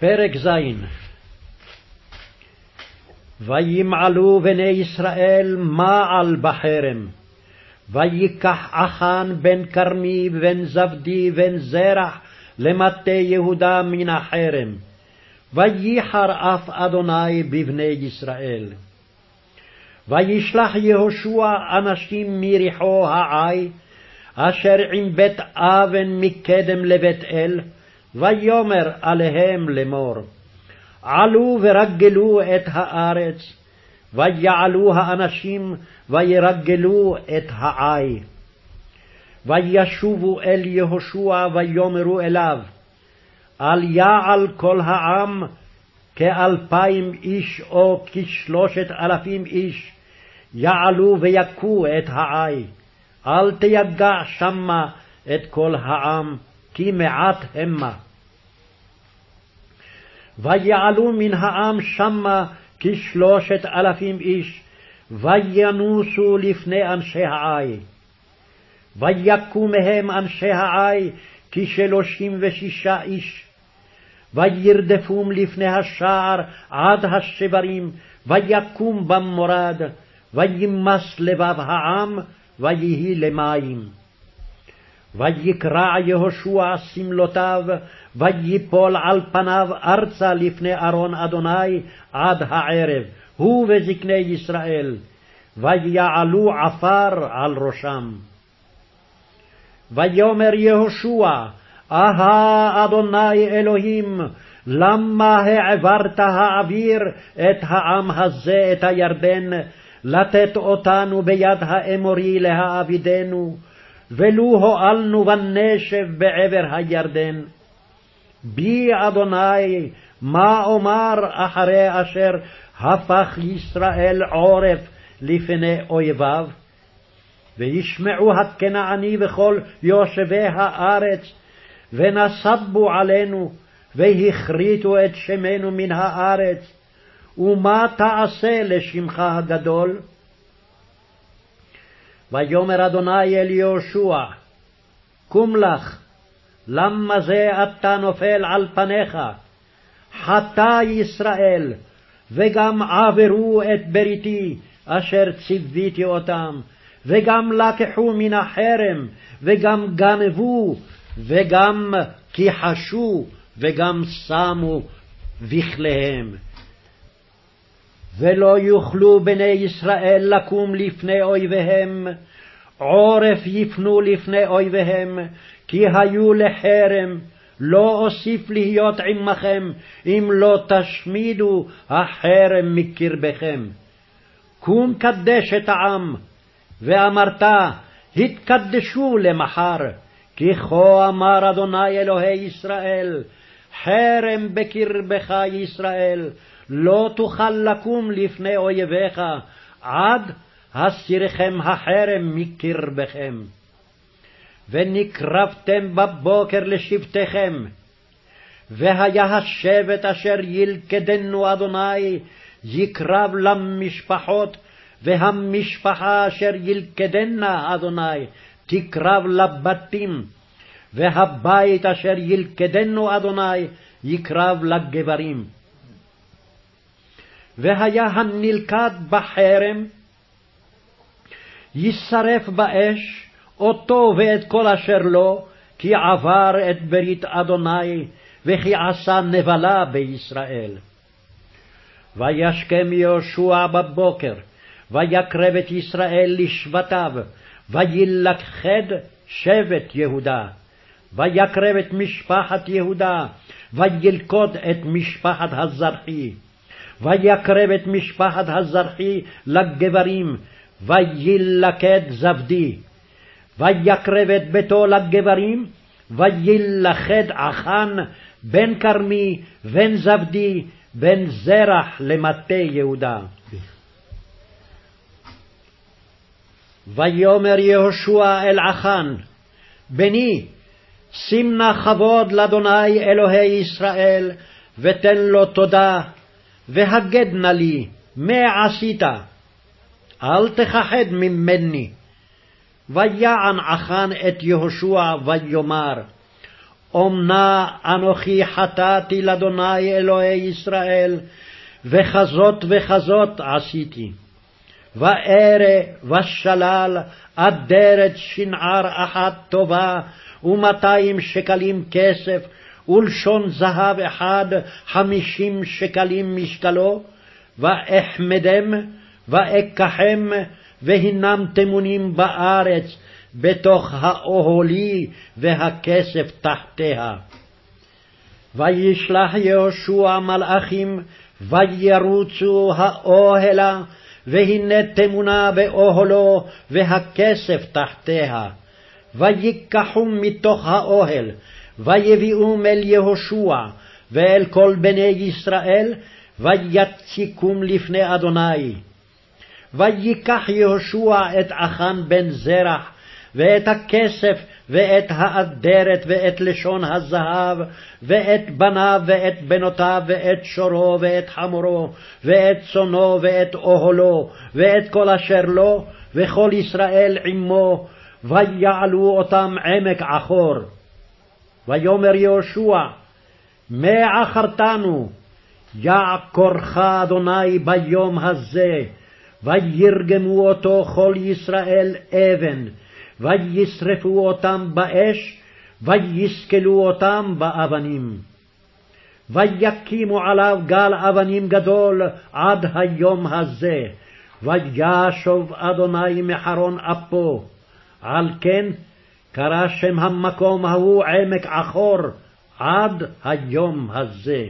פרק ז. וימעלו בני ישראל מעל בחרם. ויקח אחן בן כרמי בן זבדי בן זרח למטה יהודה מן החרם. וייחר אף אדוני בבני ישראל. וישלח יהושע אנשים מריחו העי, אשר עם בית אבן מקדם לבית אל, ויאמר עליהם לאמור, עלו ורגלו את הארץ, ויעלו האנשים וירגלו את העי. וישובו אל יהושע ויאמרו אליו, על יעל כל העם כאלפיים איש או כשלושת אלפים איש, יעלו ויכו את העי, אל תיגע שמה את כל העם, כי מעט המה. ויעלו מן העם שמה כשלושת אלפים איש, וינוסו לפני אנשי העי. ויכו מהם אנשי העי כשלושים ושישה איש. וירדפום לפני השער עד השברים, ויקום במורד, וימס לבב העם, ויהי למים. ויקרע יהושע שמלותיו, ויפול על פניו ארצה לפני ארון אדוני עד הערב, הוא וזקני ישראל, ויעלו עפר על ראשם. ויאמר יהושע, אהה אדוני אלוהים, למה העברת האוויר את העם הזה, את הירדן, לתת אותנו ביד האמורי להעבידנו, ולו הועלנו בנשב בעבר הירדן. בי אדוני, מה אומר אחרי אשר הפך ישראל עורף לפני אויביו? וישמעו הכנעני וכל יושבי הארץ, ונסבו עלינו, והכריתו את שמנו מן הארץ, ומה תעשה לשמך הגדול? ויאמר אדוני אל יהושע, קום לך, למה זה אתה נופל על פניך? חטא ישראל, וגם עברו את בריתי, אשר ציוויתי אותם, וגם לקחו מן החרם, וגם גנבו, וגם כיחשו, וגם שמו בכליהם. ולא יוכלו בני ישראל לקום לפני אויביהם, עורף יפנו לפני אויביהם, כי היו לחרם, לא אוסיף להיות עמכם, אם לא תשמידו החרם מקרבכם. קום קדש את העם, ואמרת, התקדשו למחר, כי כה אמר אדוני אלוהי ישראל, חרם בקרבך ישראל, לא תוכל לקום לפני אויביך, עד הסירכם החרם מקרבכם. ונקרבתם בבוקר לשבטיכם, והיה השבט אשר ילכדנו אדוני, יקרב למשפחות, והמשפחה אשר ילכדנה אדוני, תקרב לבתים, והבית אשר ילכדנו אדוני, יקרב לגברים. והיה הנלכד בחרם, יישרף באש, אותו ואת כל אשר לו, כי עבר את ברית אדוני, וכי עשה נבלה בישראל. וישכם יהושע בבוקר, ויקרב את ישראל לשבטיו, וילכד שבט יהודה. ויקרב את משפחת יהודה, וילכוד את משפחת הזרחי. ויקרב את משפחת הזרחי לגברים, וילכד זבדי. ויקרב את ביתו לגברים, וילכד עכן בן כרמי, בן זבדי, בן זרח למטה יהודה. ויאמר יהושע אל עכן, בני, שים נא כבוד לאדוני אלוהי ישראל, ותן לו תודה, והגד נא לי, מה עשית? אל תכחד ממני. ויען עכן את יהושע ויאמר, אומנה אנוכי חטאתי לאדוני אלוהי ישראל, וכזאת וכזאת עשיתי. וארא ושלל אדרת שנער אחת טובה, ומאתיים שקלים כסף, ולשון זהב אחד חמישים שקלים משקלו, ואחמדם, ואקחם, והנם תמונים בארץ, בתוך האוהלי והכסף תחתיה. וישלח יהושע מלאכים, וירוצו האוהלה, והנה תמונה באוהלו, והכסף תחתיה. ויקחו מתוך האוהל, ויביאום אל יהושע, ואל כל בני ישראל, ויציקום לפני אדוני. ויקח יהושע את אחן בן זרח, ואת הכסף, ואת האדרת, ואת לשון הזהב, ואת בניו, ואת בנותיו, ואת שורו, ואת חמורו, ואת צונו, ואת אוהלו, ואת כל אשר לו, וכל ישראל עמו, ויעלו אותם עמק עכור. ויאמר יהושע, מה עכרתנו? יעקורך אדוני ביום הזה, וירגמו אותו כל ישראל אבן, וישרפו אותם באש, ויסקלו אותם באבנים. ויקימו עליו גל אבנים גדול עד היום הזה, וישוב אדוני מחרון אפו. על כן קרא שם המקום ההוא עמק עכור עד היום הזה.